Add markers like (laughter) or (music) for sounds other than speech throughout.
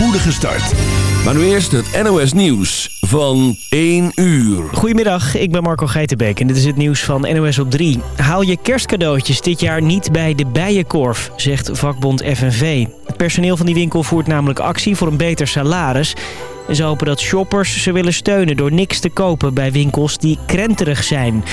spoedige start. Maar nu eerst het NOS Nieuws van 1 uur. Goedemiddag, ik ben Marco Geitenbeek en dit is het nieuws van NOS op 3. Haal je kerstcadeautjes dit jaar niet bij de Bijenkorf, zegt vakbond FNV. Het personeel van die winkel voert namelijk actie voor een beter salaris... En ze hopen dat shoppers ze willen steunen door niks te kopen bij winkels die krenterig zijn.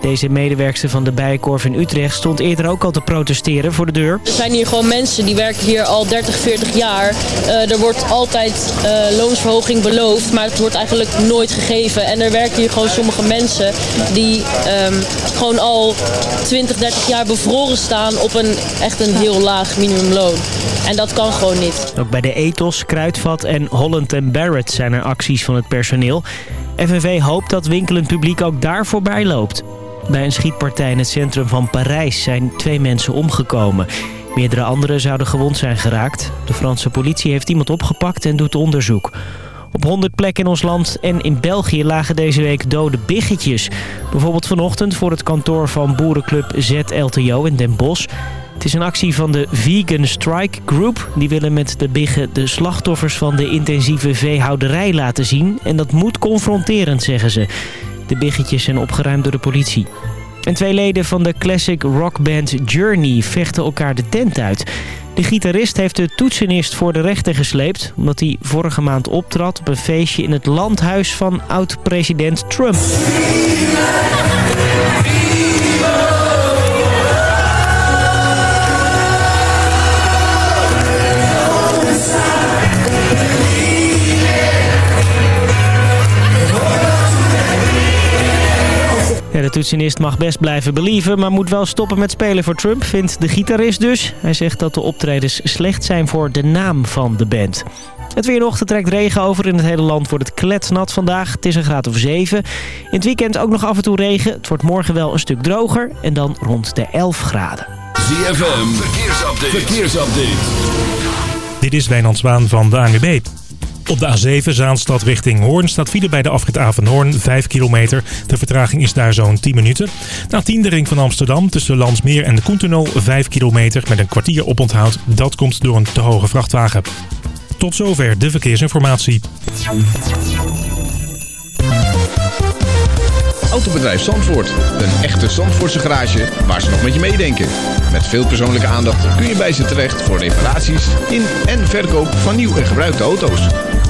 Deze medewerkster van de Bijenkorf in Utrecht stond eerder ook al te protesteren voor de deur. Er zijn hier gewoon mensen die werken hier al 30, 40 jaar. Uh, er wordt altijd uh, loonsverhoging beloofd, maar het wordt eigenlijk nooit gegeven. En er werken hier gewoon sommige mensen die um, gewoon al 20, 30 jaar bevroren staan op een echt een heel laag minimumloon. En dat kan gewoon niet. Ook bij de Ethos, Kruidvat en Holland Barrett zijn er acties van het personeel. FNV hoopt dat winkelend publiek ook daar voorbij loopt. Bij een schietpartij in het centrum van Parijs zijn twee mensen omgekomen. Meerdere anderen zouden gewond zijn geraakt. De Franse politie heeft iemand opgepakt en doet onderzoek. Op 100 plekken in ons land en in België lagen deze week dode biggetjes. Bijvoorbeeld vanochtend voor het kantoor van boerenclub ZLTO in Den Bosch. Het is een actie van de Vegan Strike Group. Die willen met de biggen de slachtoffers van de intensieve veehouderij laten zien. En dat moet confronterend, zeggen ze. De biggetjes zijn opgeruimd door de politie. En twee leden van de classic rockband Journey vechten elkaar de tent uit. De gitarist heeft de toetsenist voor de rechter gesleept... omdat hij vorige maand optrad op een feestje in het landhuis van oud-president Trump. De toetsenist mag best blijven believen, maar moet wel stoppen met spelen voor Trump, vindt de gitarist dus. Hij zegt dat de optredens slecht zijn voor de naam van de band. Het weer nog, trekt regen over. In het hele land wordt het kletsnat vandaag. Het is een graad of 7. In het weekend ook nog af en toe regen. Het wordt morgen wel een stuk droger en dan rond de 11 graden. ZFM, verkeersupdate. verkeersupdate. Dit is Wijnand Zwaan van de ANWB. Op de A7 Zaanstad richting Hoorn staat file bij de afrit Avenhoorn 5 kilometer. De vertraging is daar zo'n 10 minuten. Na 10 de ring van Amsterdam tussen Landsmeer en de Koentunnel 5 kilometer met een kwartier oponthoud. Dat komt door een te hoge vrachtwagen. Tot zover de verkeersinformatie. Autobedrijf Zandvoort. Een echte Zandvoortse garage waar ze nog met je meedenken. Met veel persoonlijke aandacht kun je bij ze terecht voor reparaties in en verkoop van nieuw en gebruikte auto's.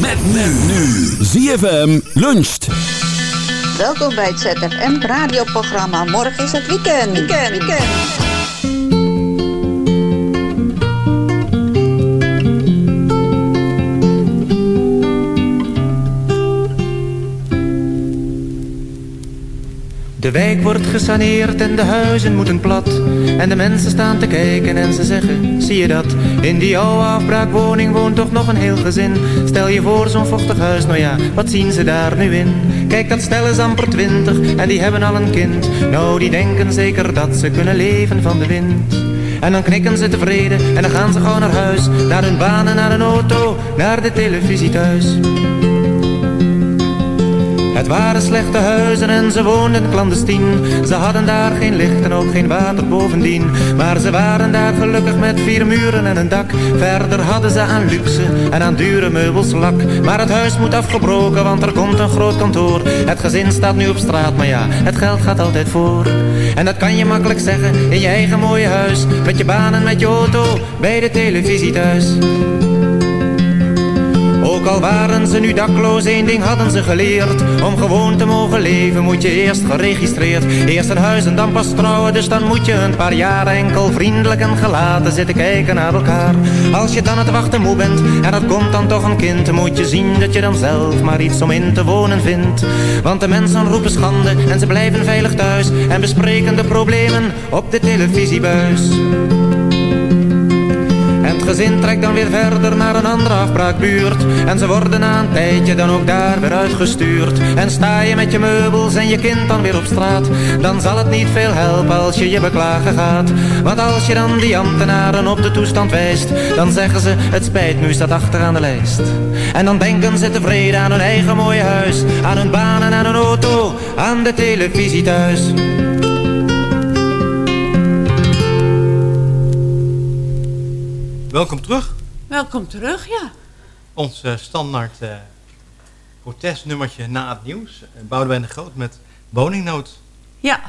Met men nu. ZFM luncht. Welkom bij het ZFM radioprogramma. Morgen is het weekend. Weekend, weekend. De wijk wordt gesaneerd en de huizen moeten plat. En de mensen staan te kijken en ze zeggen, zie je dat? In die oude afbraakwoning woont toch nog een heel gezin. Stel je voor zo'n vochtig huis, nou ja, wat zien ze daar nu in? Kijk, dat stel is amper twintig en die hebben al een kind. Nou, die denken zeker dat ze kunnen leven van de wind. En dan knikken ze tevreden en dan gaan ze gauw naar huis. Naar hun banen, naar een auto, naar de televisie thuis. Het waren slechte huizen en ze woonden clandestien. Ze hadden daar geen licht en ook geen water bovendien. Maar ze waren daar gelukkig met vier muren en een dak. Verder hadden ze aan luxe en aan dure meubels lak. Maar het huis moet afgebroken, want er komt een groot kantoor. Het gezin staat nu op straat, maar ja, het geld gaat altijd voor. En dat kan je makkelijk zeggen in je eigen mooie huis. Met je baan en met je auto, bij de televisie thuis. Ook al waren ze nu dakloos, één ding hadden ze geleerd. Om gewoon te mogen leven moet je eerst geregistreerd. Eerst een huis en dan pas trouwen, dus dan moet je een paar jaar enkel vriendelijk en gelaten zitten kijken naar elkaar. Als je dan het wachten moe bent en er komt dan toch een kind, moet je zien dat je dan zelf maar iets om in te wonen vindt. Want de mensen roepen schande en ze blijven veilig thuis en bespreken de problemen op de televisiebuis gezin trekt dan weer verder naar een andere afbraakbuurt. En ze worden na een tijdje dan ook daar weer uitgestuurd. En sta je met je meubels en je kind dan weer op straat. Dan zal het niet veel helpen als je je beklagen gaat. Want als je dan die ambtenaren op de toestand wijst. Dan zeggen ze het spijt nu staat achteraan de lijst. En dan denken ze tevreden aan hun eigen mooie huis. Aan hun baan en aan hun auto. Aan de televisie thuis. Welkom terug. Welkom terug, ja. Ons uh, standaard uh, protestnummertje na het nieuws. Uh, Boudewijn de Groot met woningnood. Ja.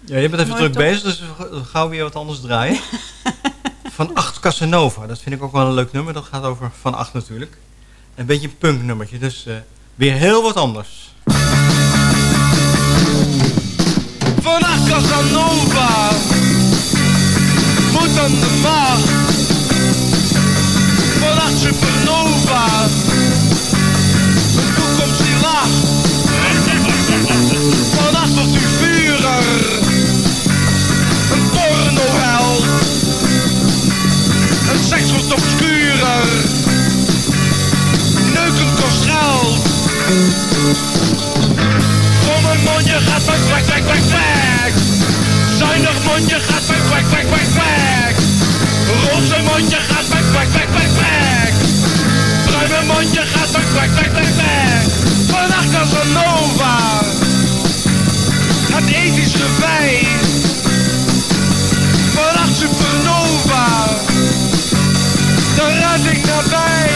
Ja, je bent even druk bezig, dus we gauw weer wat anders draaien. (laughs) van 8 Casanova, dat vind ik ook wel een leuk nummer. Dat gaat over Van 8 natuurlijk. Een beetje een punknummertje, dus weer heel wat anders. Van 8 Casanova voet aan de macht. Vannacht supernova, een toekomst die lacht. Vannacht wordt u vurer, een pornoheld. Een seks wordt obscurer, neuken kost geld. Kom een mondje gaat van kwek, kwek, kwek, kwek. Zuinig mondje gaat van kwek, kwek, kwek, kwek. Roze mondje gaat van kwek, kwek, kwek, kwek. Bruine mondje gaat van kwek, kwek, kwek, kwek. Vannacht Casanova. Het ethisch bewijs. Vannacht supernova. De redding nabij.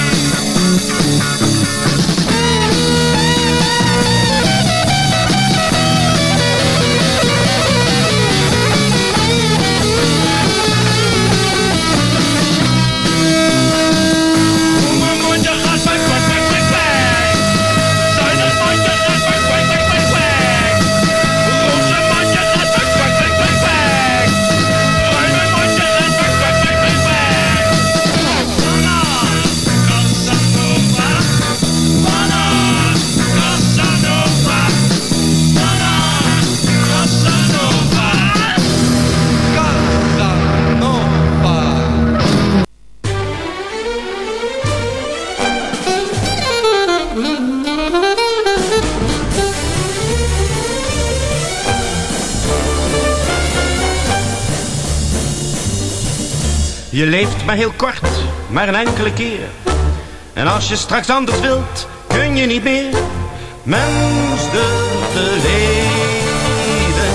Je leeft maar heel kort, maar een enkele keer. En als je straks anders wilt, kun je niet meer. Mens te leven.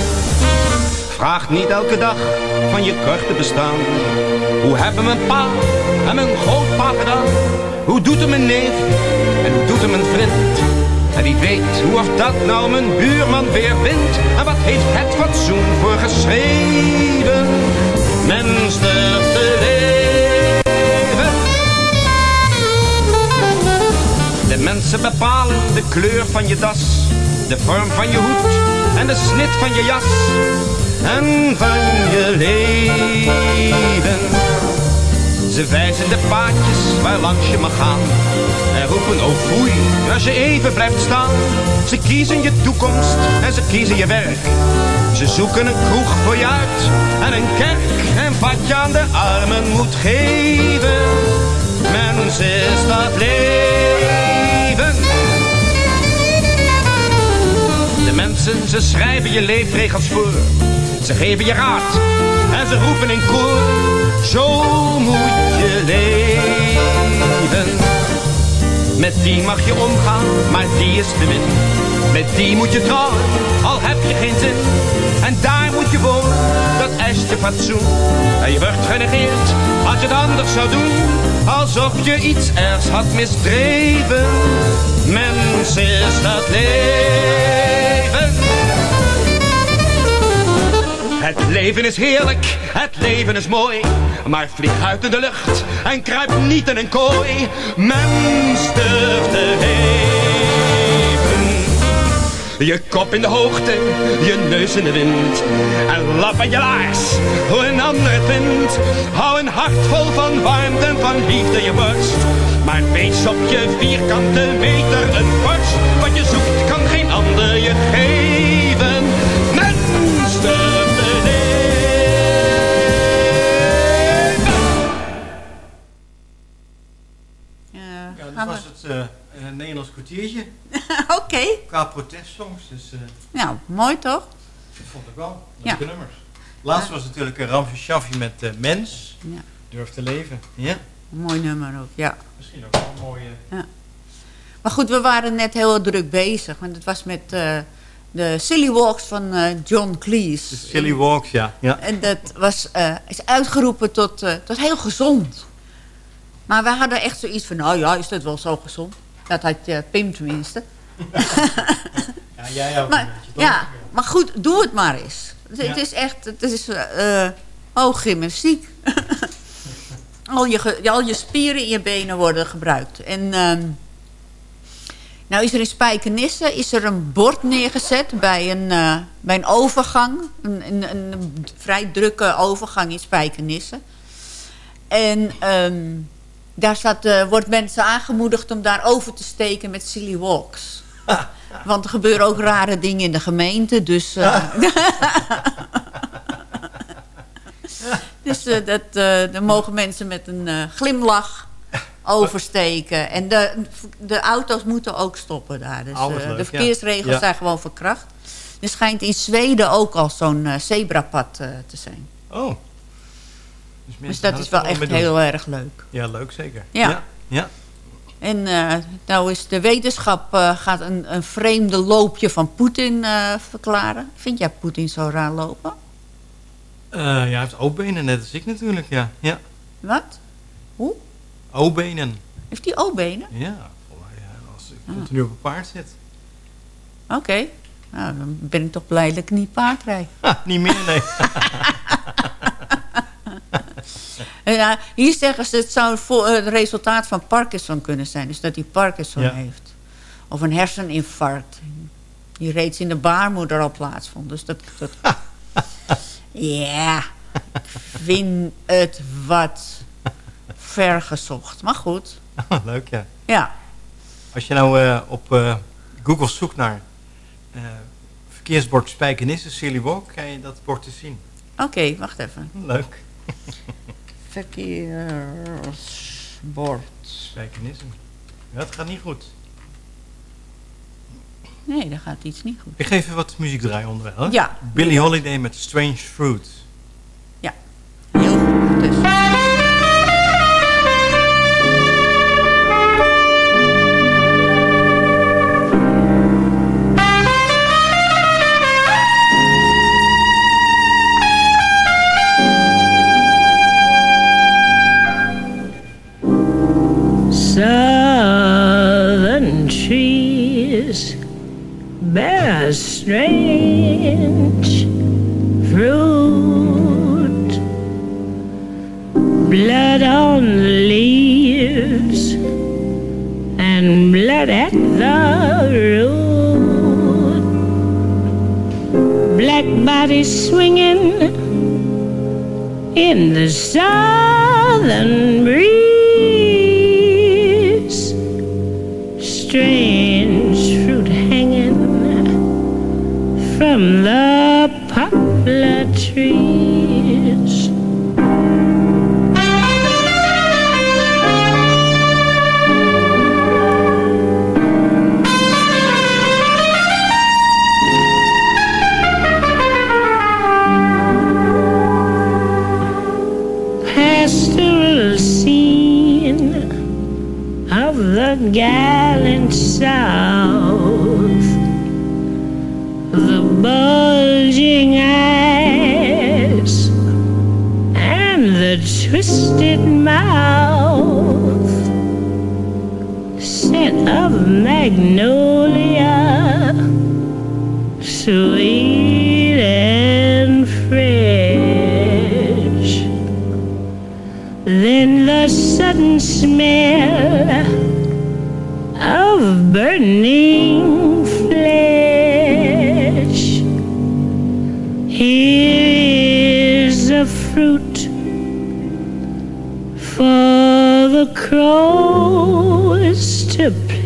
Vraag niet elke dag van je korte bestaan. Hoe hebben mijn pa en mijn grootpa gedaan? Hoe doet hem mijn neef en hoe doet hem mijn vriend? En wie weet hoe of dat nou mijn buurman weer vindt. En wat heeft het fatsoen voor geschreven? Mens te leven. De mensen bepalen de kleur van je das, de vorm van je hoed en de snit van je jas en van je leven. Ze wijzen de paadjes waar langs je mag gaan en roepen oh foei als je even blijft staan. Ze kiezen je toekomst en ze kiezen je werk. Ze zoeken een kroeg voor je uit en een kerk en wat je aan de armen moet geven. Mens is dat leven. De mensen, ze schrijven je leefregels voor. Ze geven je raad en ze roepen in koor. Zo moet je leven. Met die mag je omgaan, maar die is de min. Met die moet je trouwen, al heb je geen zin. En daar moet je wonen, dat eist je fatsoen. En je wordt genegeerd, als je het anders zou doen. Alsof je iets ergs had misdreven. Mens is dat leven. Het leven is heerlijk, het leven is mooi. Maar vlieg uit in de lucht en kruip niet in een kooi. Mens durft te leven. Je kop in de hoogte, je neus in de wind. En lap aan je laars, hoe een ander het vindt. Hou een hart vol van warmte en van liefde je borst. Maar wees op je vierkante meter een borst. Wat je zoekt kan geen ander je geven. Mens durft te leven. Eh, Ja, dat was het eh, een Nederlands kwartiertje. (laughs) Oké. Qua protestsongs, dus eh, Nou, mooi toch? dat vond ik wel. Ja. Leuke nummers. Laatst was natuurlijk een Ramse Shaffi met eh, Mens. Ja. Durf te leven. Ja, Een mooi nummer ook, ja. misschien ook wel een mooie... Maar goed, we waren net heel druk bezig. Want het was met eh, de Silly Walks van eh, John Cleese. De Silly Walks, ja. ja. En dat was, eh, is uitgeroepen tot, eh, tot heel gezond. Maar we hadden echt zoiets van, nou ja, is dat wel zo gezond? Dat had eh, Pim tenminste. (laughs) Ja, jij ook Maar, een beetje, toch? ja, maar goed, doe het maar eens. Het, is echt, het is eh eh, oh, gymnastiek. (laughs) al, je, al je spieren in je benen worden gebruikt. En ehm, nou is er in Spijkenisse is er een bord neergezet bij een, eh, bij een overgang. Een, een, een vrij drukke overgang in Spijkenisse. En ehm, daar staat, eh, wordt mensen aangemoedigd om daar over te steken met silly walks. (laughs) Want er gebeuren ook rare dingen in de gemeente. Dus, eh, (laughs) dus eh, dat, dan mogen mensen met een glimlach (laughs) oversteken. En de, de auto's moeten ook stoppen daar. Dus leuk, de verkeersregels Ja. zijn gewoon verkracht. Er schijnt in Zweden ook al zo'n zebrapad te zijn. Oh. Dus, Dus dat is wel echt heel erg leuk. Ja, leuk zeker. Ja. ja. ja. En eh, nou is de wetenschap eh, gaat een, een vreemde loopje van Poetin eh, verklaren. Vind jij Poetin zo raar lopen? Ja, hij heeft O-benen, net als ik natuurlijk, ja. ja. Wat? Hoe? O-benen. Heeft hij O-benen? Ja, als ik Ah. continu op een paard zit. Oké. Nou, dan ben ik toch blij dat ik niet paard rijd. Ha, niet meer, nee. (laughs) Ja, hier zeggen ze het zou voor, eh, het resultaat van Parkinson kunnen zijn. Dus dat hij Parkinson Ja. heeft. Of een herseninfarct. Die reeds in de baarmoeder al plaatsvond. Dus dat... dat (laughs) ja, ik vind het wat vergezocht. Maar goed, (laughs) Leuk, ja. ja. Als je nou eh, op eh, Google zoekt naar eh, verkeersbord Spijkenisse, Silly Walk, kan je dat bord te zien. Oké, wacht even. Leuk. (laughs) Verkeersbord. Spijkenisse. Ja, het gaat niet goed. Nee, dat gaat iets niet goed. Ik ga even wat muziek draaien onderwijl. hè? Ja. Billie Holiday met Strange Fruit. Heel goed. Strange fruit, blood on the leaves and blood at the root, black bodies swinging in the southern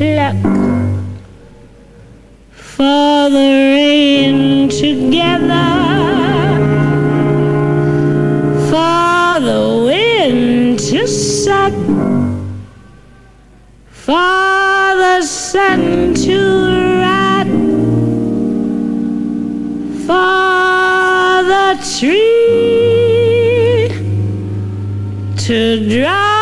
pluck, for the rain to gather for the wind to suck for the sun to rise, for the tree to drop.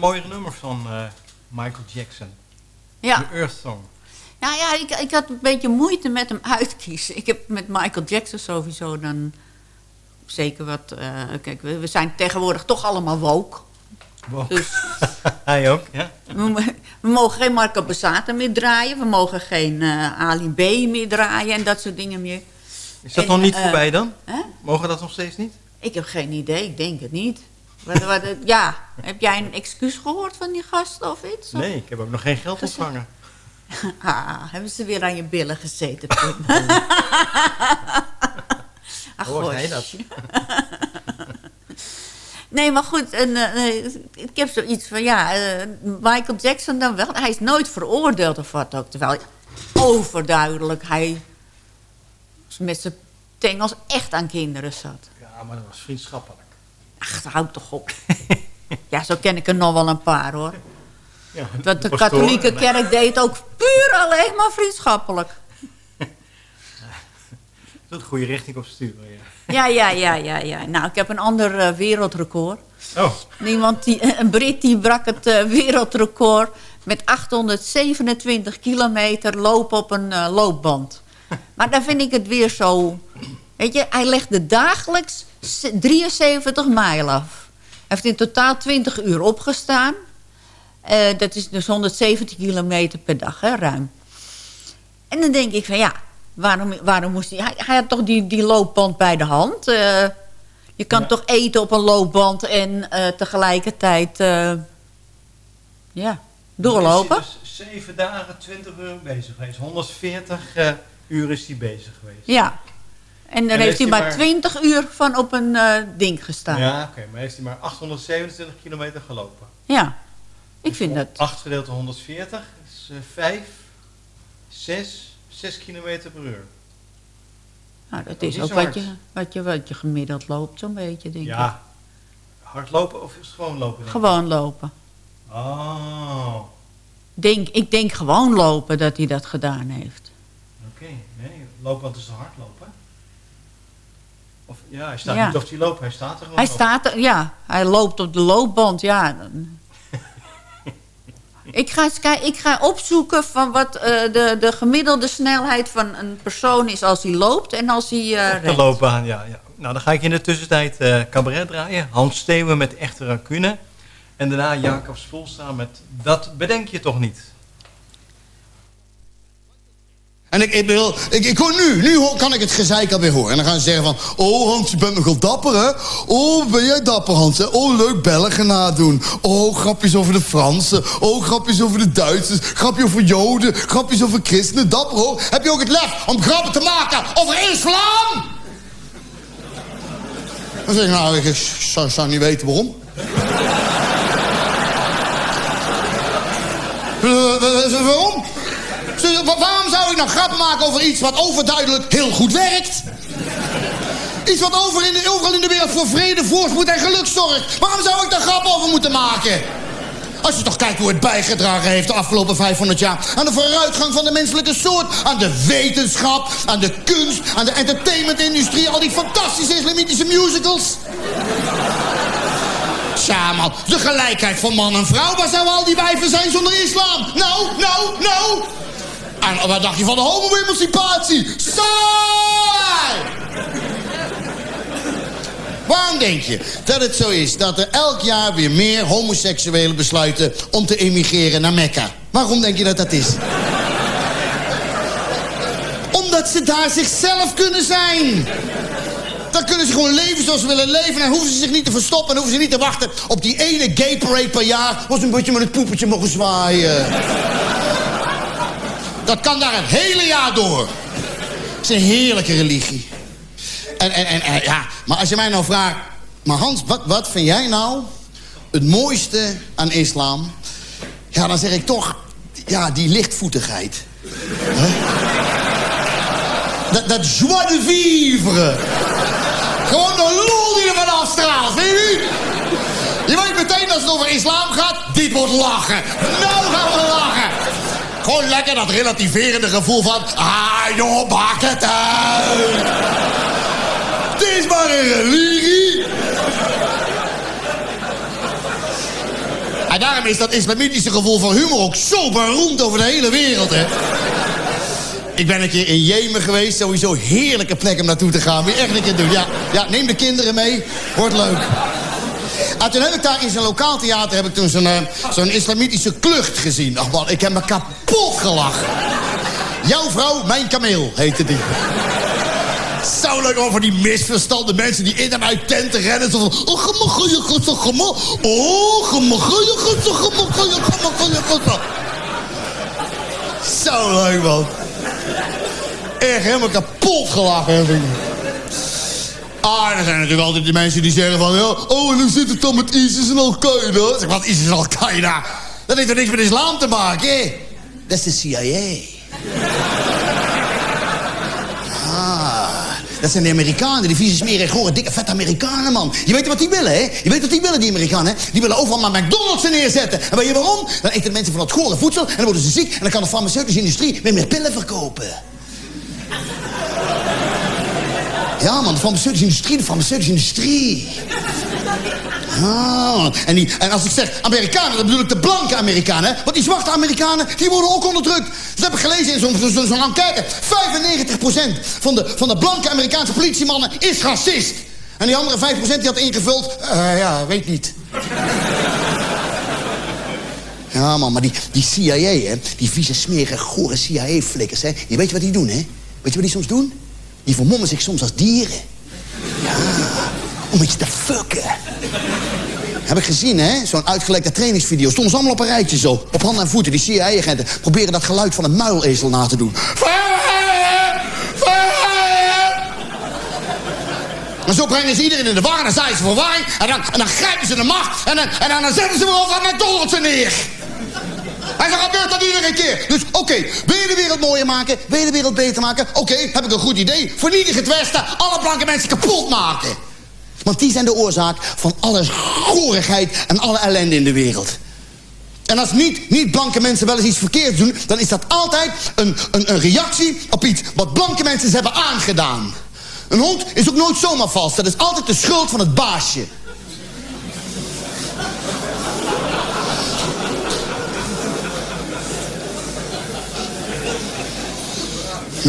De mooiere nummers van eh, Michael Jackson. Ja. De Earth Song. Nou ja, ik, ik had een beetje moeite met hem (laughs) uitkiezen. Ik heb met Michael Jackson sowieso dan zeker wat... eh, kijk, we, we zijn tegenwoordig toch allemaal woke. Wow. Dus (laughs) Hij ook, ja. we, mo- we mogen geen Marco Basata meer draaien. We mogen geen eh, Ali B meer draaien en dat soort dingen meer. Is dat En, nog niet voorbij dan? hè? Mogen dat nog steeds niet? Ik heb geen idee, ik denk het niet. Wat, wat, ja, heb jij een excuus gehoord van die gasten of iets? Of- Nee, ik heb ook nog geen geld ontvangen. (laughs) Ah, hebben ze weer aan je billen gezeten, Pim? (laughs) Ach, Hoort gosh. hij dat? Nee, maar goed, en, eh, ik heb zoiets van, ja, eh, Michael Jackson dan wel. Hij is nooit veroordeeld of wat ook. Terwijl overduidelijk hij met zijn tengels echt aan kinderen zat. Ja, maar dat was vriendschappelijk. Ach, houd toch op. (laughs) ja, zo ken ik er nog wel een paar, hoor. Ja, Want de katholieke kerk deed ook puur alleen maar vriendschappelijk. Dat de goede richting op sturen, ja. Ja, ja, ja, ja, ja. Nou, ik heb een ander eh, wereldrecord. Oh, Iemand die, (laughs) een Brit die brak het eh, wereldrecord met 827 kilometer lopen op een eh, loopband. Maar dan vind ik het weer zo... Weet je, hij legde dagelijks 73 mijl af. Hij heeft in totaal 20 uur opgestaan. Eh, dat is dus 170 kilometer per dag, hè, ruim. En dan denk ik van ja, waarom, waarom moest hij... Hij, hij had toch die, die loopband bij de hand. eh, je kan toch eten op een loopband en eh, tegelijkertijd... ja, doorlopen. Dan is hij dus zeven dagen, 20 uur bezig geweest. 140 eh, uur is hij bezig geweest. Ja. En dan En heeft hij maar maar- 20 uur van op een eh, ding gestaan. Ja, oké. maar heeft hij maar 827 kilometer gelopen. Ja. Ik vind dat... 8 gedeeld door 140 is eh 5, 6, 6 kilometer per uur. Nou, dat Dat is is ook wat je, wat, je, wat je gemiddeld loopt, zo'n beetje, denk ik. Ja. Hardlopen of is het gewoon lopen? ik? Gewoon lopen. Oh, Denk, ik denk gewoon lopen dat hij dat gedaan heeft. oké. Nee, loopband is te hardlopen. Of ja, hij staat Ja. niet of hij loopt, hij staat er gewoon Hij op. staat er, ja, hij loopt op de loopband, ja. (laughs) ik, ga eens ik ga opzoeken van wat eh, de, de gemiddelde snelheid van een persoon is als hij loopt en als hij Op de loopbaan, ja, ja. Nou, dan ga ik in de tussentijd eh cabaret draaien. Hans Steeuwen met Echte Racune. En daarna Jacob Spoelstra met Dat bedenk je toch niet. En ik, ik, bedoel, ik, ik hoor nu, nu kan ik het gezeik alweer horen. En dan gaan ze zeggen van, oh Hans, je bent nogal dapper hè. Oh, ben jij dapper Hans hè? Oh, leuk Belgen nadoen. Oh, grapjes over de Fransen. Oh, grapjes over de Duitsers. Grapjes over Joden. Grapjes over christenen. Dapper hoor. Heb je ook het lef om grappen te maken over islam? Dan zeg ik, nou, ik zou, zou niet weten waarom. (laughs) Waarom? Waarom zou ik nou grappen maken over iets wat overduidelijk heel goed werkt? Iets wat over in de, overal in de wereld voor vrede, voorspoed en geluk zorgt. Waarom zou ik daar grappen over moeten maken? Als je toch kijkt hoe het bijgedragen heeft de afgelopen 500 jaar... aan de vooruitgang van de menselijke soort... aan de wetenschap, aan de kunst, aan de entertainmentindustrie... al die fantastische islamitische musicals. Tja, man, de gelijkheid van man en vrouw... waar zouden al die wijven zijn zonder islam? Nou, nou, nou... En wat dacht je van de homo-emancipatie? Waarom denk je dat het zo is dat er elk jaar weer meer homoseksuelen besluiten om te emigreren naar Mekka? Waarom denk je dat dat is? Omdat ze daar zichzelf kunnen zijn. Dan kunnen ze gewoon leven zoals ze willen leven. En hoeven ze zich niet te verstoppen. En hoeven ze niet te wachten op die ene gay parade per jaar. Waar ze een beetje met het poepertje mogen zwaaien. Dat kan daar het hele jaar door. Het is een heerlijke religie. En, en, en, ja, maar als je mij nou vraagt... Maar Hans, wat, wat vind jij nou het mooiste aan islam? Ja, dan zeg ik toch... Ja, die lichtvoetigheid. Dat, dat joie de vivre. Gewoon de lol die er van afstraalt, weet je? Je weet meteen als het over islam gaat, dit wordt lachen. Nou gaan we lachen. Gewoon lekker dat relativerende gevoel van... Ah, joh, maak het uit. Het is maar een religie. En daarom is dat islamitische gevoel van humor ook zo beroemd over de hele wereld, hè. Ik ben een keer in Jemen geweest. Sowieso heerlijke plek om naartoe te gaan. Moet je echt een keer doen. Ja, ja neem de kinderen mee. Wordt leuk. En toen heb ik daar in zo'n lokaal theater heb ik toen zo'n zo'n islamitische klucht gezien. Ach man, ik heb me kapot gelachen. Jouw vrouw, mijn kameel, heette die. Zo leuk over die misverstanden mensen die in en uit tenten rennen. Zo van, oh, gemagoeie, gosse, gemo. Oh, gosse, gemagoeie, gemagoeie, gosse. Zo leuk, man. Echt helemaal kapot gelachen. Ik. Ah, er zijn natuurlijk altijd die mensen die zeggen van... Ja, oh, en hoe zit het dan met ISIS en Al-Qaeda? Zeg, wat ISIS en Al-Qaeda? Dat heeft toch niks met islam te maken, hè? Dat is de CIA. (laughs) Ah, dat zijn de Amerikanen, die vieze smerige, gore, dikke, vette Amerikanen, man. Je weet wat die willen, hè? Je weet wat die willen, die Amerikanen, hè? Die willen overal maar McDonald's neerzetten. En weet je waarom? Dan eten de mensen van dat gore voedsel en dan worden ze ziek... en dan kan de farmaceutische industrie weer meer pillen verkopen. Ja, man, de farmaceutische industrie, de farmaceutische industrie. Ah, en, die, en als ik zeg Amerikanen, dan bedoel ik de blanke Amerikanen. Want die zwarte Amerikanen, die worden ook onderdrukt. Dat heb ik gelezen in zo'n zo'n zo'n enquête. 95% van de, van de blanke Amerikaanse politiemannen is racist. En die andere 5% die had ingevuld, eh, ja, weet niet. Ja, man, maar die, die CIA, hè, die vieze, smerige, gore CIA-flikkers, hè. Je weet je wat die doen, hè? Weet je wat die soms doen? Die vermommen zich soms als dieren. Ja, om iets te fucken. Heb ik gezien, hè? Zo'n uitgelekte trainingsvideo. Stonden ze allemaal op een rijtje zo. Op handen en voeten. Die CIA-agenten proberen dat geluid van een muilezel na te doen. En zo brengen ze iedereen in de war. Dan zijn ze verwarring. En dan, en dan grijpen ze de macht. En dan, en dan zetten ze weer over McDonald's neer. En zo gebeurt dat iedere keer. Dus oké, wil je de wereld mooier maken? Wil je de wereld beter maken? Oké, heb ik een goed idee. Vernietig het Westen. Alle blanke mensen kapot maken. Want die zijn de oorzaak van alle gorigheid en alle ellende in de wereld. En als niet, niet blanke mensen wel eens iets verkeerds doen... dan is dat altijd een, een, een reactie op iets wat blanke mensen hebben aangedaan. Een hond is ook nooit zomaar vals. Dat is altijd de schuld van het baasje.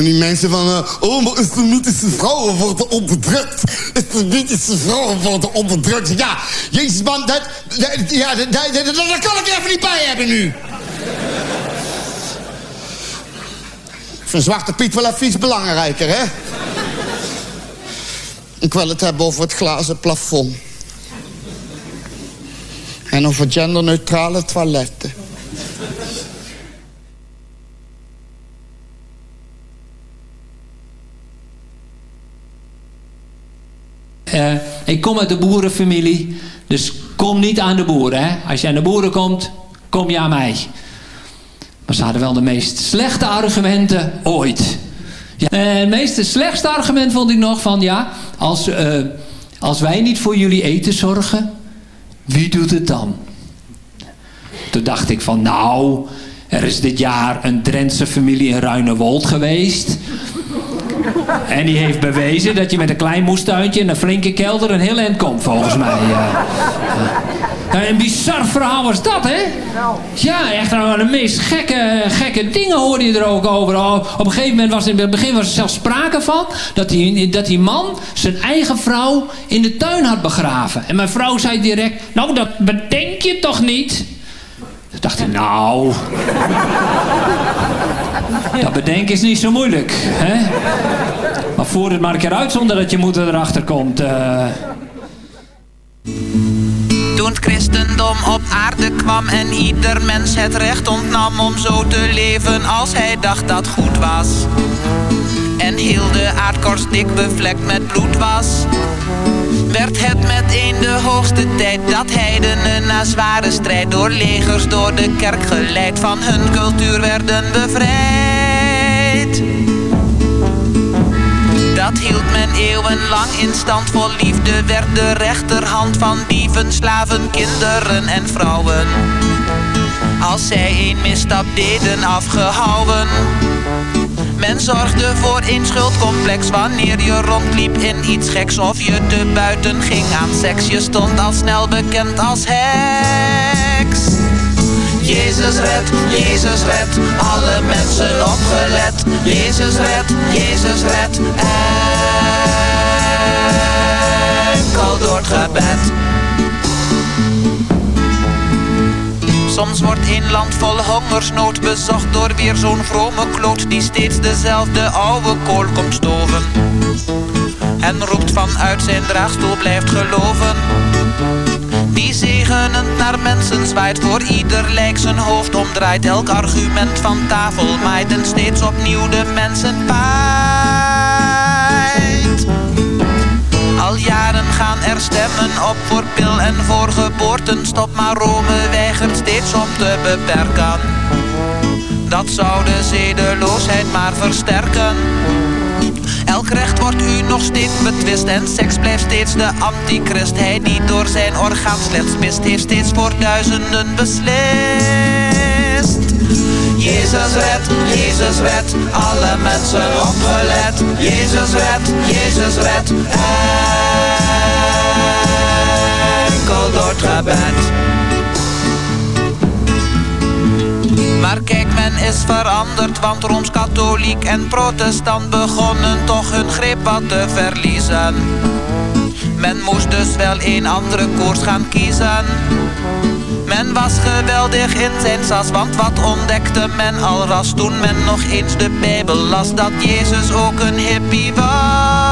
Die mensen van... eh, oh, maar islamitische vrouwen worden onderdrukt. Islamitische vrouwen worden onderdrukt. Ja, jezus man, dat, ja, dat, dat, dat, kan ik even niet bij hebben nu. Vind Zwarte Piet wel even iets belangrijker, hè? Ik wil het hebben over het glazen plafond. En over genderneutrale toiletten. Eh, ik kom uit de boerenfamilie, dus kom niet aan de boeren. Hè? Als je aan de boeren komt, kom je aan mij. Maar ze hadden wel de meest slechte argumenten ooit. Ja, het meest slechtste argument vond ik nog van... ja, als, eh, als wij niet voor jullie eten zorgen, wie doet het dan? Toen dacht ik van nou, er is dit jaar een Drentse familie in Ruinewold geweest... En die heeft bewezen dat je met een klein moestuintje en een flinke kelder een heel eind komt, volgens mij. Een bizar verhaal was dat, hè? Ja, echt nou, de meest gekke, gekke dingen hoorde je er ook over. Op een gegeven moment was in het begin was er zelfs sprake van dat die, dat die man zijn eigen vrouw in de tuin had begraven. En mijn vrouw zei direct, nou dat bedenk je toch niet? Toen dacht ik, nou... Bedenken is niet zo moeilijk, hè? Maar voer het maar een keer uit zonder dat je moeder erachter komt. eh. Toen het christendom op aarde kwam en ieder mens het recht ontnam om zo te leven als hij dacht dat goed was. En heel de aardkorst dik bevlekt met bloed was. Werd het meteen de hoogste tijd dat heidenen na zware strijd door legers door de kerk geleid van hun cultuur werden bevrijd. Dat hield men eeuwenlang in stand vol liefde werd de rechterhand van dieven, slaven, kinderen en vrouwen. Als zij een misstap deden afgehouden. Men zorgde voor een schuldcomplex wanneer je rondliep in iets geks of je te buiten ging aan seks. Je stond al snel bekend als heks. Jezus red, Jezus red, alle mensen opgelet. Jezus red, Jezus red, enkel door het gebed. Soms wordt een land vol hongersnood bezocht door weer zo'n vrome kloot die steeds dezelfde oude kool komt stoven. En roept vanuit zijn draagstoel blijft geloven. Die zegenend naar mensen zwaait, voor ieder lijk zijn hoofd omdraait. Elk argument van tafel maait en steeds opnieuw de mensen paait. Al jaren gaan er stemmen op voor pil en voor geboortenstop, maar Rome weigert steeds om te beperken. Dat zou de zedeloosheid maar versterken. Elk recht wordt u nog steeds betwist en seks blijft steeds de antichrist. Hij die door zijn orgaan slechts mist, heeft steeds voor duizenden beslist. Jezus red, Jezus red, alle mensen opgelet. Jezus red, Jezus red, enkel door het gebed. Is veranderd, want Rooms-Katholiek en Protestant begonnen toch hun greep wat te verliezen. Men moest dus wel een andere koers gaan kiezen. Men was geweldig in zijn sas, want wat ontdekte men al ras toen men nog eens de Bijbel las, dat Jezus ook een hippie was.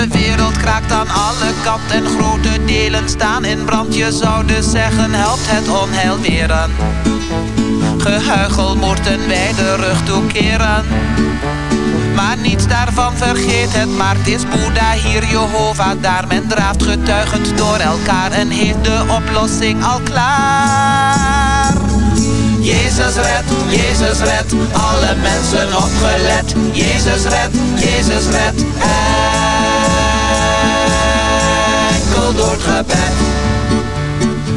De wereld kraakt aan alle kanten en grote delen staan in brand. Je zou dus zeggen, helpt het onheil weren. Gehuichel moeten wij de rug toekeren. Maar niets daarvan vergeet het, maar het is Boeddha hier, Jehovah daar. Men draaft getuigend door elkaar en heeft de oplossing al klaar. Jezus red, Jezus red, alle mensen opgelet. Jezus red, Jezus red, door het gebed.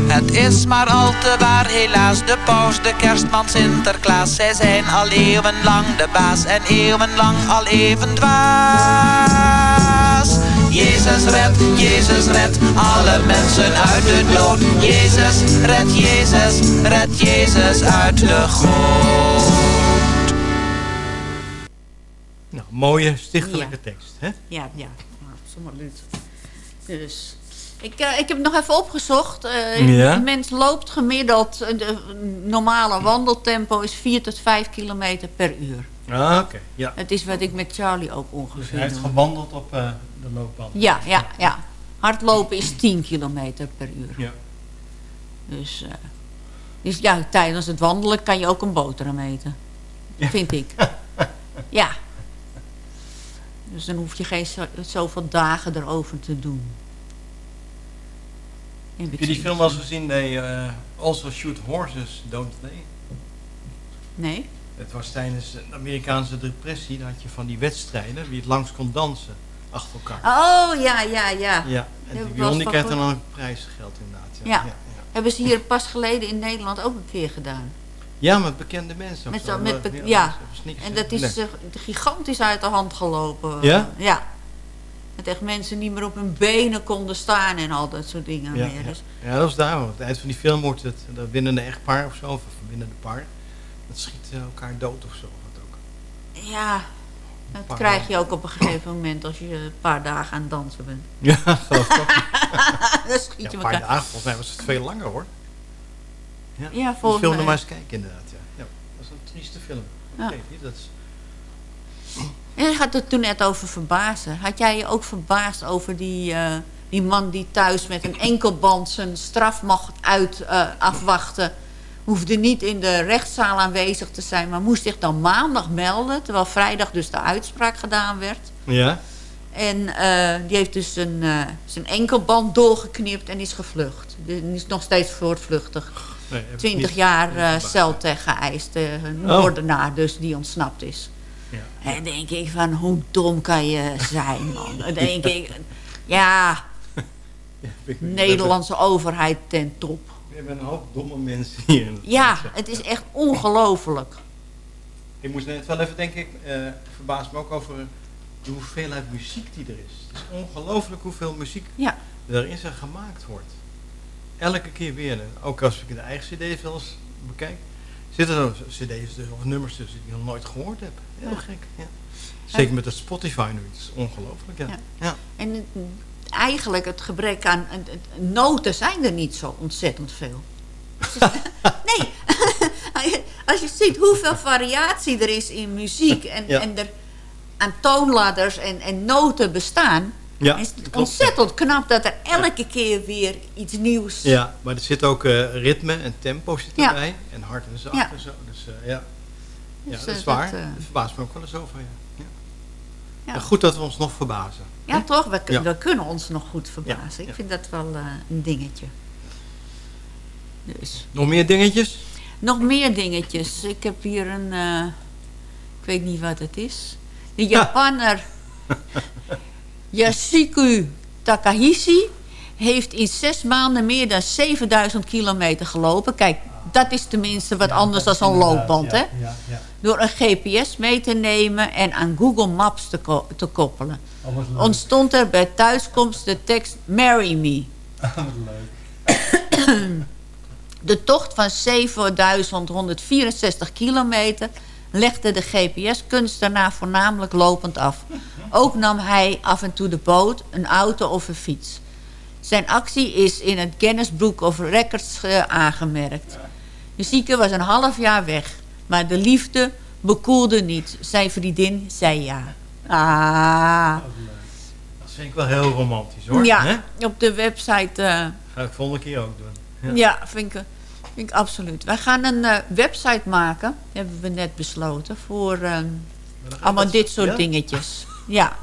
Het is maar al te waar, helaas, de paus, de kerstman, Sinterklaas. Zij zijn al eeuwenlang de baas en eeuwenlang al even dwaas. Jezus red, Jezus red, alle mensen uit de dood. Jezus red, Jezus, red Jezus uit de goot. Nou, mooie stichtelijke tekst, hè? Ja, ja, absoluut. Dus, ik, eh, ik heb het nog even opgezocht. Eh, Ja? Een mens loopt gemiddeld, eh, de normale wandeltempo is 4 tot 5 kilometer per uur. Ah, oké, ja. Het is wat ik met Charlie ook Dus ongeveer hij heeft doe. gewandeld op eh, de loopband. Ja, ja, ja. Hardlopen is 10 kilometer per uur. Ja. Dus, eh, dus ja, tijdens het wandelen kan je ook een boterham eten. Vind ik. ja. Dus dan hoef je geen zo, zoveel dagen erover te doen. Heb je die film eens van. gezien, they eh, Also Shoot Horses, Don't They? Nee? Het was tijdens de Amerikaanse depressie, dan had je van die wedstrijden, wie het langst kon dansen achter elkaar. Oh, ja, ja, ja. Ja, en die van krijgt dan een prijsgeld inderdaad. Ja, Ja. ja. Hebben ze hier pas geleden in Nederland ook een keer gedaan. Ja, met bekende mensen. Met zo, met be- ja, en dat is Nee. eh, gigantisch uit de hand gelopen. Ja? Ja. Dat echt mensen niet meer op hun benen konden staan en al dat soort dingen Ja, meer. ja. Dus, ja, dat was daar. Aan het eind van die film wordt het, dat winnende echtpaar of zo, of winnende paar, dat schiet eh, elkaar dood of zo. Wat ook. ja, dat Paar krijg je ook op een gegeven moment als je een paar dagen aan het dansen bent. (laughs) Ja, geloof ik. (laughs) Dan schiet Ja, je een paar elkaar. dagen, volgens mij was het veel langer hoor. Ja, Ja, volgens film mij. nog maar eens kijken inderdaad. Ja. Ja, dat is een trieste film. Ja. Oké, dat is... En je had het toen net over verbazen. Had jij je ook verbaasd over die, eh, die man die thuis met een enkelband zijn straf mag uit, eh, afwachten? Hoefde niet in de rechtszaal aanwezig te zijn, maar moest zich dan maandag melden. Terwijl vrijdag dus de uitspraak gedaan werd. Ja? En eh, die heeft dus een, eh, zijn enkelband doorgeknipt en is gevlucht. Die is nog steeds voortvluchtig. Nee, ik 20 niet- jaar verbaasd. cel tegen geëist. een Oh. moordenaar dus die ontsnapt is. Ja. En denk ik van, hoe dom kan je zijn, man? Dan denk ik, ja, Nederlandse overheid ten top. We hebben een hoop domme mensen hier. in het Ja, het is echt ongelooflijk. Ik moest net wel even denken, ik eh verbaas me ook over de hoeveelheid muziek die er is. Het is ongelooflijk hoeveel muziek Ja. er is en gemaakt wordt. elke keer weer. Ook als ik de eigen cd's wel eens bekijk. Zitten er cd's dus, of nummers tussen die ik nog nooit gehoord heb. Heel gek. Ja. Zeker met het Spotify nu. Het is ongelooflijk. Ja. Ja. Ja. En het- eigenlijk het gebrek aan het- het- noten zijn er niet zo ontzettend veel. (laughs) nee, (laughs) als je ziet hoeveel variatie er is in muziek en, Ja. en er aan toonladders en, en noten bestaan, Ja, is het klopt, ontzettend knap dat er elke keer weer iets nieuws... Ja, maar er zit ook eh, ritme en tempo zit erbij. En hard en zacht en zo. Dus eh, ja. Ja, Dus, dat eh, is waar. dat, Dat, eh, verbaast me ook wel eens over. Ja. Ja. Ja. En goed dat we ons nog verbazen. Ja, toch? We, we kunnen ons nog goed verbazen. Ik vind dat wel eh, een dingetje. Dus. Nog meer dingetjes? Nog meer dingetjes. Ik heb hier een... eh, ik weet niet wat het is. De Japanner (laughs) Yasuku Takahisi heeft in zes maanden meer dan 7000 kilometer gelopen. Kijk, dat is tenminste wat anders dan zo'n loopband, hè? Door een GPS mee te nemen en aan Google Maps te, ko- te koppelen. Ontstond er bij thuiskomst de tekst Marry Me. (laughs) (coughs) De tocht van 7164 kilometer legde de GPS-kunstenaar voornamelijk lopend af. Ook nam hij af en toe de boot, een auto of een fiets. Zijn actie is in het Guinness Book of Records eh, aangemerkt. De zieke was een half jaar weg, maar de liefde bekoelde niet. Zijn vriendin zei ja. Ah. Dat vind ik wel heel romantisch hoor. Ja, op de website... eh, Ga ik volgende keer ook doen. ja, vind, ik, vind ik absoluut. Wij gaan een eh, website maken, hebben we net besloten, voor ehm, allemaal dit soort ja? dingetjes. Ja.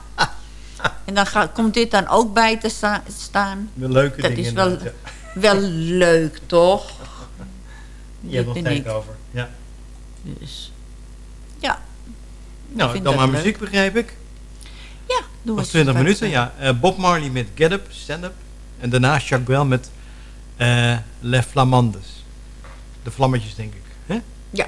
En dan ga- komt dit dan ook bij te sta- staan. De leuke Dat dingen is wel, wel leuk, toch? (laughs) Je hebt nog tijd over. Ja. Dus, ja. Nou, dan dat maar leuk. muziek begrijp ik. Ja, doe Nog eens 20 wat, minuten, ja. Eh, Bob Marley met Get Up, Stand Up. En daarna Jacques Brel met eh Les Flamandes. De vlammetjes, denk ik. Hè? Ja.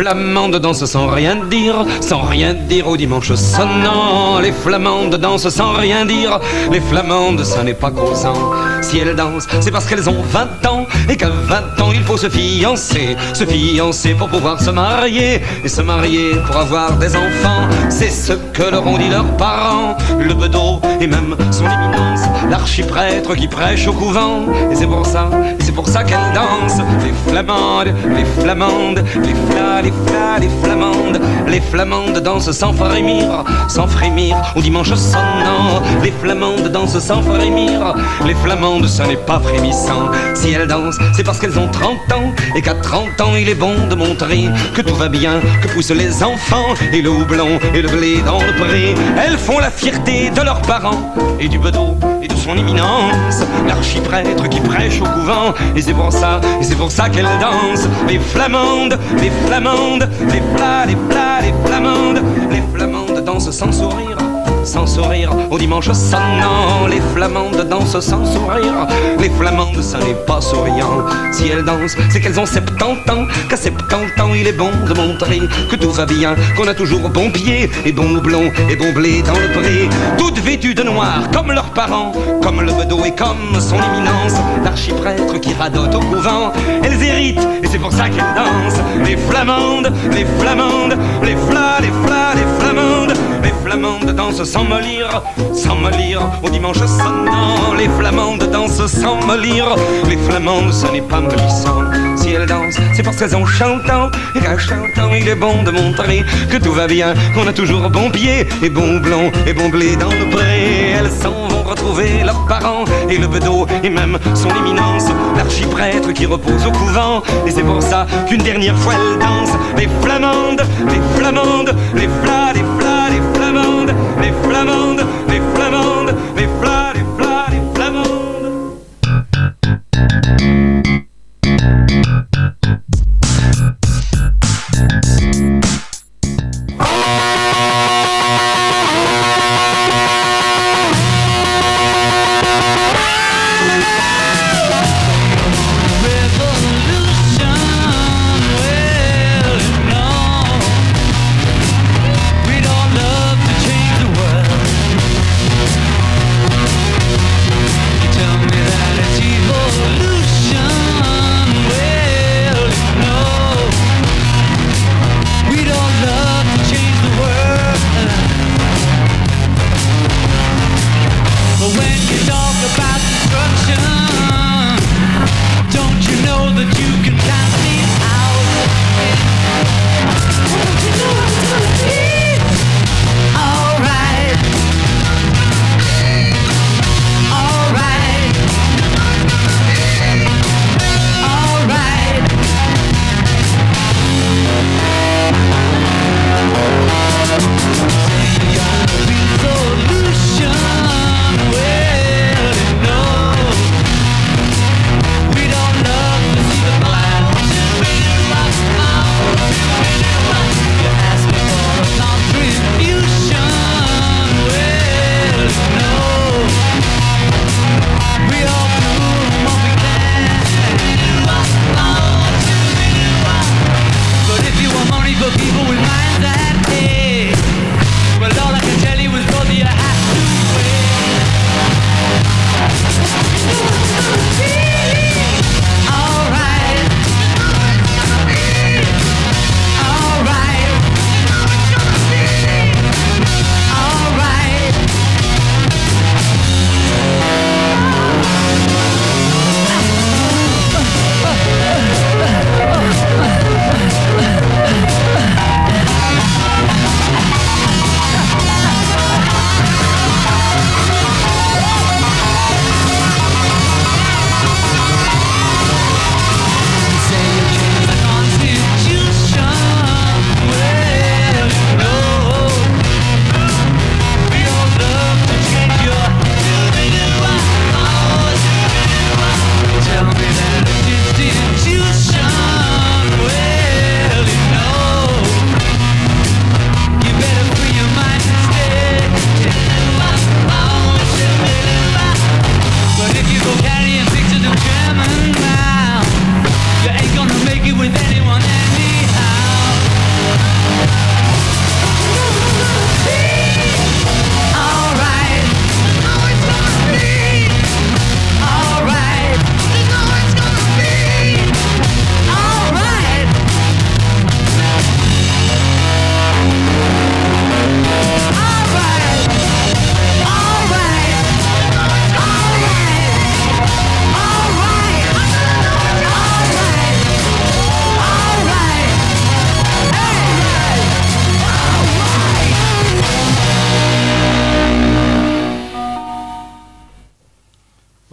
Flamandes dansent sans rien dire, sans rien dire au dimanche sonnant. Les flamandes dansent sans rien dire, les flamandes ça n'est pas causant. Si elles dansent, c'est parce qu'elles ont 20 ans et qu'à 20 ans il faut se fiancer, se fiancer pour pouvoir se marier et se marier pour avoir des enfants. C'est ce que leur ont dit leurs parents, le bedeau et même son éminence, l'archiprêtre qui prêche au couvent. Et c'est pour ça, c'est pour ça qu'elles dansent, les flamandes, les flamandes, les flas, les flas, les flamandes, les flamandes dansent sans frémir, sans frémir au dimanche sonnant. Les flamandes dansent sans frémir, les flamandes ça n'est pas frémissant. Si elles dansent, c'est parce qu'elles ont 30 ans et qu'à 30 ans il est bon de montrer que tout va bien, que poussent les enfants et le houblon et le blé dans le pré. Elles font la fierté de leurs parents et du bedeau et de son éminence, l'archiprêtre qui prêche au couvent. Et c'est pour ça, et c'est pour ça qu'elles dansent. Les flamandes, les flamandes, les plats, les plats, les flamandes, les flamandes dansent sans sourire sans sourire au dimanche sonnant. Les flamandes dansent sans sourire. Les flamandes, ça n'est pas souriant. Si elles dansent, c'est qu'elles ont 70 ans. Qu'à 70 ans, il est bon de montrer que tout va bien, qu'on a toujours bon pied et bon blond et bon blé dans le pré. Toutes vêtues de noir, comme leurs parents, comme le bedeau et comme son éminence. L'archiprêtre qui radote au couvent, elles héritent et c'est pour ça qu'elles dansent. Les flamandes, les flamandes, les flas, les flas, les flamandes. Les flamandes dansent sans me lire, sans me lire, au dimanche sonnant. Les flamandes dansent sans me lire, les flamandes, ce n'est pas melissant. Si elles dansent, c'est parce qu'elles ont chantant, et qu'en chantant, il est bon de montrer que tout va bien, qu'on a toujours bon pied, et bon blond, et bon blé dans le pré. Elles s'en vont retrouver leurs parents, et le bedeau, et même son éminence, l'archiprêtre qui repose au couvent. Et c'est pour ça qu'une dernière fois elles dansent, les flamandes, les flamandes, les flas, les flas, les flamandes, les flamandes, les flamandes,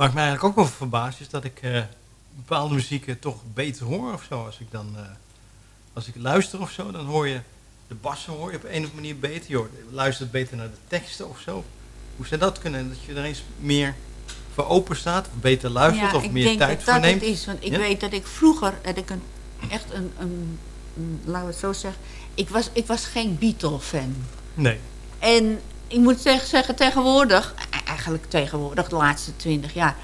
ik me eigenlijk ook over verbaas is dat ik eh, bepaalde muzieken toch beter hoor of zo. Als ik dan eh, als ik luister of zo, dan hoor je de bassen hoor je op een of andere manier beter. Je hoort- je luistert beter naar de teksten of zo. Hoe zou dat kunnen? Dat je er eens meer voor open staat, of beter luistert, ja, of ik meer tijd dat voor dat neemt? het is. Want ik Ja? weet dat ik vroeger, dat ik een, echt een, een, een- laten we het zo zeggen, ik was, ik was geen Beatle-fan. Nee. En ik moet zeg- zeggen, tegenwoordig, e- eigenlijk tegenwoordig, de laatste twintig jaar,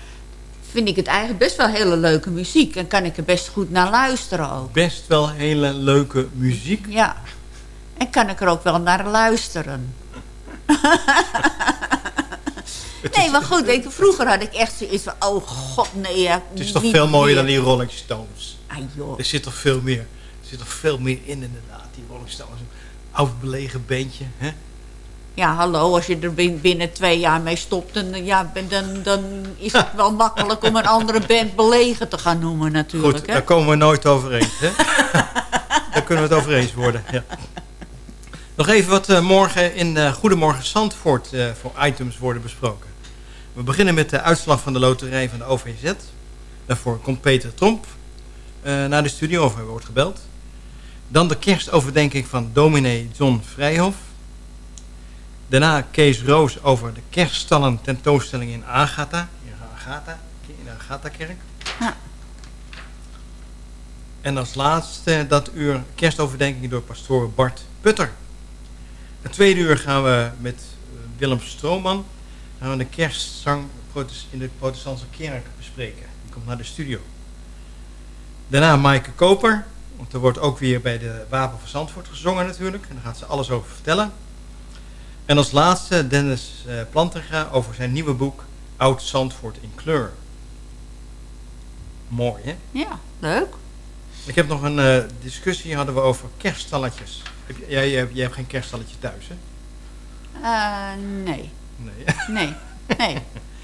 vind ik het eigenlijk best wel hele leuke muziek. En kan ik er best goed naar luisteren ook. Best wel hele leuke muziek. Ja. En kan ik er ook wel naar luisteren. (laughs) nee, maar goed, ik, vroeger had ik echt zoiets van, oh god, nee. Ja, Het is toch veel mooier dan die Rolling Stones. Ah, joh. Er zit toch veel meer, er zit toch veel meer in inderdaad, die Rolling Stones. Een oud belegen beentje, hè? Ja, hallo, als je er bin- binnen twee jaar mee stopt... dan, ja, dan, dan is het wel makkelijk om een andere band belegen te gaan noemen natuurlijk. Goed, hè? daar komen we nooit over eens, hè? (laughs) daar kunnen we het over eens worden, ja. Nog even wat eh, morgen in eh, Goedemorgen Zandvoort eh, voor items worden besproken. We beginnen met de uitslag van de loterij van de OVZ. Daarvoor komt Peter Tromp naar de studio, of hij wordt gebeld. Dan de kerstoverdenking van dominee John Vrijhof. Daarna Kees Roos over de kerststallen tentoonstelling in Agatha. In Agatha, in de Agatha-kerk. En als laatste dat uur kerstoverdenking door pastoor Bart Putter. Het tweede uur gaan we met eh, Willem Strooman gaan we de kerstzang in de protestantse kerk bespreken. Die komt naar de studio. Daarna Maaike Koper. Want er wordt ook weer bij de Wapen van Zandvoort gezongen natuurlijk. En daar gaat ze alles over vertellen. En als laatste Dennis eh, Plantinga over zijn nieuwe boek Oud Zandvoort in kleur. Mooi hè? Ja, leuk. Ik heb nog een eh, discussie hadden we over kerststalletjes. Heb je, jij, jij, jij hebt geen kerststalletje thuis hè? Eh, nee. Nee. Nee, nee.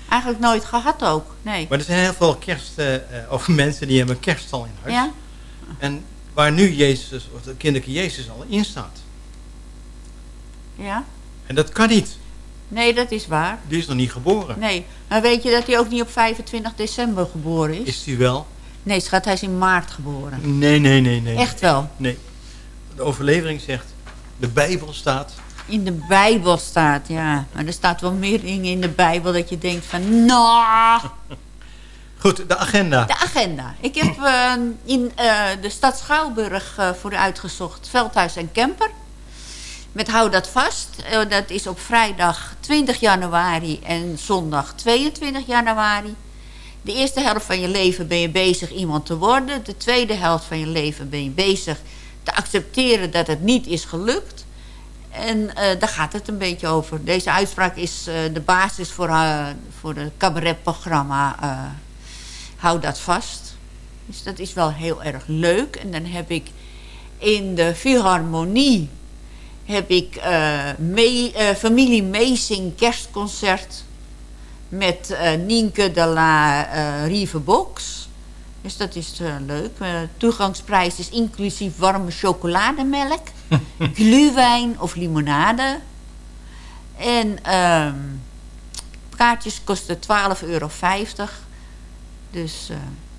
Eigenlijk nooit gehad ook, nee. Maar er zijn heel veel kerst, eh, eh, of (laughs) mensen die hebben een kerststal in huis. Ja? En waar nu Jezus, of het kinderke Jezus al in staat. Ja? En dat kan niet. Nee, dat is waar. Die is nog niet geboren. Nee, maar weet je dat hij ook niet op 25 december geboren is? Is die wel? Nee, schat, hij is in maart geboren. Nee, nee, nee, nee. Echt wel? Nee. De overlevering zegt, de Bijbel staat... In de Bijbel staat, ja. Maar er staat wel meer dingen in de Bijbel dat je denkt van... Nou, (laughs) Goed, de agenda. de agenda. Ik heb eh, in eh, de stad Schouwburg eh, voor u uitgezocht Veldhuis en Camper. Met Hou dat vast. Eh, dat is op vrijdag 20 januari en zondag 22 januari. De eerste helft van je leven ben je bezig iemand te worden. De tweede helft van je leven ben je bezig te accepteren dat het niet is gelukt. En eh, daar gaat het een beetje over. Deze uitspraak is eh, de basis voor, voor het cabaretprogramma Hou dat vast. Dus dat is wel heel erg leuk. En dan heb ik in de Philharmonie heb ik eh, mee, eh, familie Meesing kerstconcert met eh, Nienke de la eh Rieve Box. Dus dat is leuk. Toegangsprijs is inclusief warme chocolademelk, (laughs) gluwijn of limonade. En ehm, kaartjes kosten 12,50 euro. Dus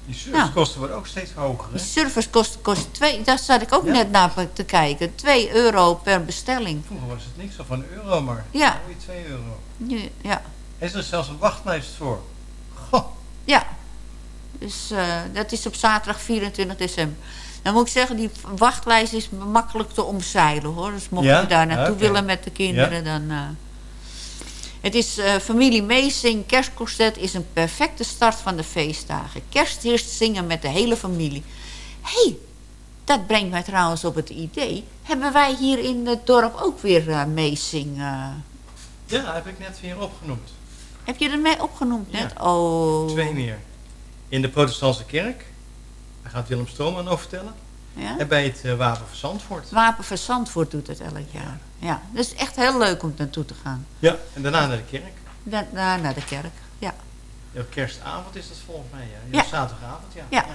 Die servicekosten Nou. worden ook steeds hoger. Hè? die servicekosten kosten twee. Daar zat ik ook net naar te kijken. 2 euro per bestelling. Vroeger was het niks of een euro, maar Ja. nu 2 euro. Nu- Ja. Er is zelfs een wachtlijst voor. Ja. Dus eh, dat is op zaterdag 24 december. Dan moet ik zeggen, die wachtlijst is makkelijk te omzeilen hoor. Dus mocht Ja? je daar naartoe Oké. willen met de kinderen, dan... eh, het is eh, familie Meesing kerstconcert is een perfecte start van de feestdagen. Kerstdienst zingen met de hele familie. Hé, hey, dat brengt mij trouwens op het idee. Hebben wij hier in het dorp ook weer eh Meesing? eh, Ja, heb ik net weer opgenoemd. heb je er mee opgenoemd net? Ja. Oh. Twee meer. In de protestantse kerk. Daar gaat Willem Strooman over vertellen. Ja? En bij het eh, Wapen van Zandvoort. Wapen van Zandvoort doet het elk jaar. Ja, dat is echt heel leuk om naartoe te gaan. Ja, en daarna naar de kerk. Daarna naar de kerk, ja. Ja, kerstavond is dat volgens mij, ja. ja. Ja. Zaterdagavond, ja. Ja.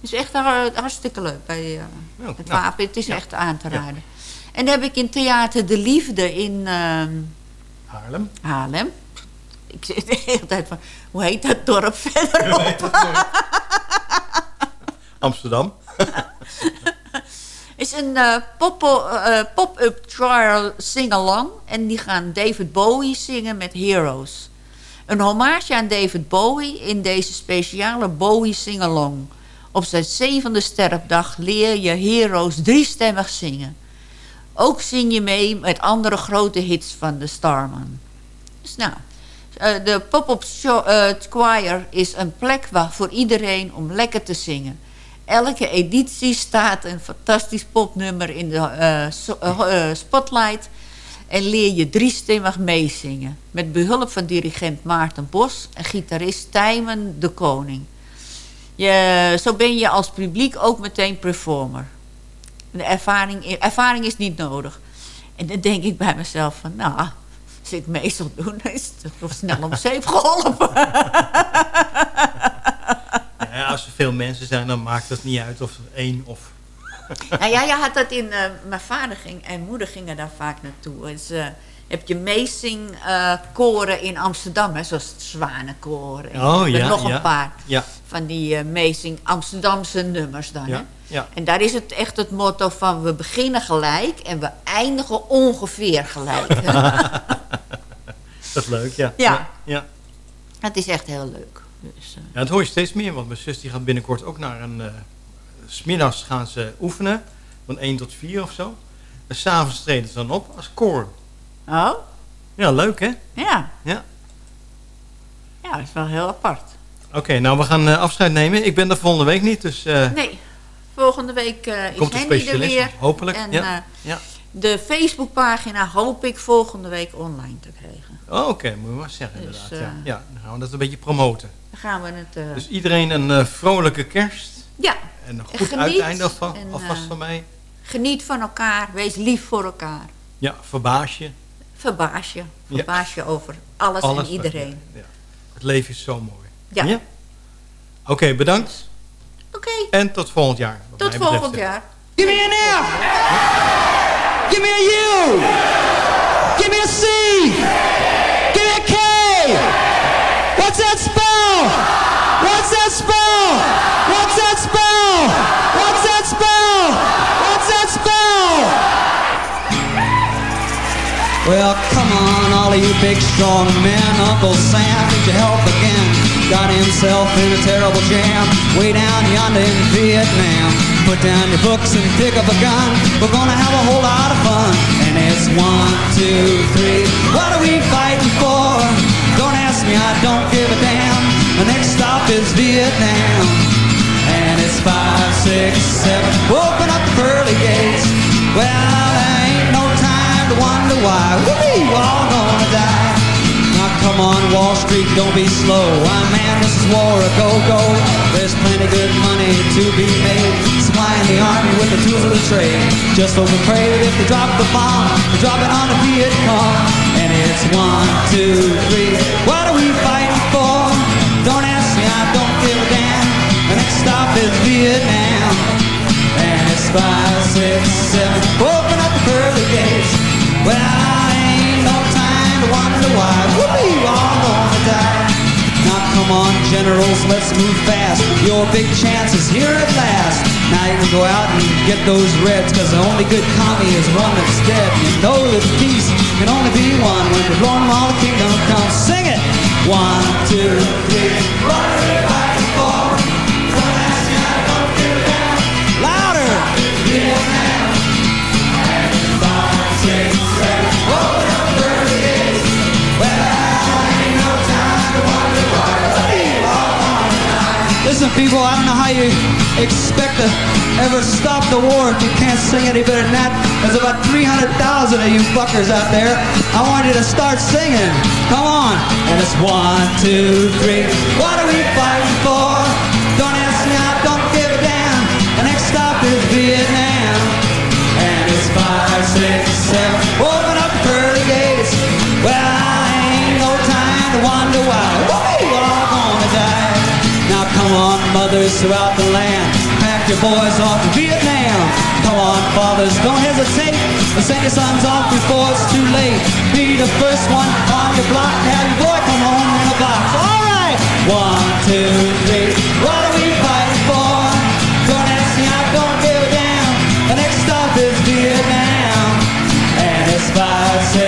Het is echt har- hartstikke leuk bij eh, het nou, wapen. Het is ja. echt aan te raden. En dan heb ik in Theater De Liefde in ehm, Haarlem. Haarlem. Ik zit de hele tijd van, hoe heet dat dorp (laughs) verderop? (laughs) Amsterdam. (laughs) is een eh, eh, pop-up trial sing-along. En die gaan David Bowie zingen met Heroes. Een hommage aan David Bowie in deze speciale Bowie sing-along. Op zijn zevende sterfdag leer je Heroes driestemmig zingen. Ook zing je mee met andere grote hits van de Starman. Dus nou, eh, de pop-up choir is een plek waar voor iedereen om lekker te zingen. Elke editie staat een fantastisch popnummer in de eh, eh, eh, spotlight... en leer je driestemmig meezingen. Met behulp van dirigent Maarten Bos en gitarist Tijmen de Koning. Je, zo ben je als publiek ook meteen performer. De ervaring, ervaring is niet nodig. En dan denk ik bij mezelf van... nou, als ik mee zal doen, is het toch snel om zeep geholpen. (laughs) Als er veel mensen zijn, dan maakt het niet uit of één of... nou ja, je had dat in... eh, mijn vader ging, en moeder gingen daar vaak naartoe. Dus, eh, heb je meezing eh, koren in Amsterdam, hè, zoals het Zwanenkoor. En Oh, ja, nog ja. een paar Ja. van die meezing Amsterdamse nummers dan. Hè? En daar is het echt het motto van we beginnen gelijk en we eindigen ongeveer gelijk. (laughs) Dat is leuk, ja. Ja. ja. het is echt heel leuk. Dus, eh, Ja, dat hoor je steeds meer, want mijn zus die gaat binnenkort ook naar een... eh smiddags gaan ze oefenen, van 1 tot 4 of zo. En s'avonds treden ze dan op als koor. Oh? Ja, leuk hè? ja. Ja. ja, dat is wel heel apart. Oké, nou we gaan eh, afscheid nemen. Ik ben er volgende week niet, dus... eh, Nee, volgende week eh, is Komt de Henny er specialist, weer. hopelijk, En ja. Ja. De Facebookpagina hoop ik volgende week online te krijgen. Oh, Oké, moet je maar zeggen Dus, inderdaad. eh, ja. ja, dan gaan we dat een beetje promoten. Dan gaan we het... eh, Dus iedereen een eh, vrolijke kerst. ja, En een En goed geniet uiteinde alva- en, alvast van mij. geniet van elkaar, wees lief voor elkaar. Ja, verbaas je. Verbaas je. Ja. Verbaas je over alles, Alles en iedereen. Ja. Het leven is zo mooi. Ja. Oké, bedankt. Oké. En tot volgend jaar. Tot volgend jaar. Give me an. Give me a U. Give me a C. Give me a K. What's that spell? What's that spell? What's that spell? What's that spell? What's that spell? Well, come on, all of you big strong men. Uncle Sam needs your help again. Got himself in a terrible jam way down yonder in Vietnam. Put down your books and pick up a gun. We're gonna have a whole lot of fun. And it's one, two, three. What are we fighting for? Don't ask me, I don't give a damn. The next stop is Vietnam. And it's five, six, seven. Open up the pearly gates. Well, there ain't no time to wonder why. We're all gonna die. Come on, Wall Street, don't be slow. I'm this is war a go-go. There's plenty good money to be made. Supplying the army with the tools of the trade. Just hope and pray that if they drop the bomb, they drop it on the Viet Cong. And it's one, two, three. What are we fighting for? Don't ask me, I don't give a damn. The next stop is Vietnam. And it's five, six, seven. Open up the pearly gates. Wonder why. We all gonna die. Now come on, generals, let's move fast. Your big chance is here at last. Now you can go out and get those reds, cause the only good commie is one that's dead. You know that peace can only be one when you're blowing all the kingdom come. Sing it! One, two, three. What people, I don't know how you expect to ever stop the war if you can't sing any better than that. There's about 300,000 of you fuckers out there. I want you to start singing. Come on. And it's one, two, three. What are we fighting for? Don't ask me, I don't give a damn. The next stop is Vietnam. And it's five, six, seven. Open up the pearly gates. Well, I ain't no time to wonder why. Come on, mothers throughout the land. Pack your boys off to Vietnam. Come on, fathers, don't hesitate. And send your sons off before it's too late. Be the first one on your block. Have your boy come home in a box. All right. One, two, three. What are we fighting for? Don't ask me, I don't give a damn. The next stop is Vietnam. And it's five, six,